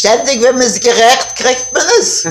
Ständig, wenn man es gerecht kriegt man es.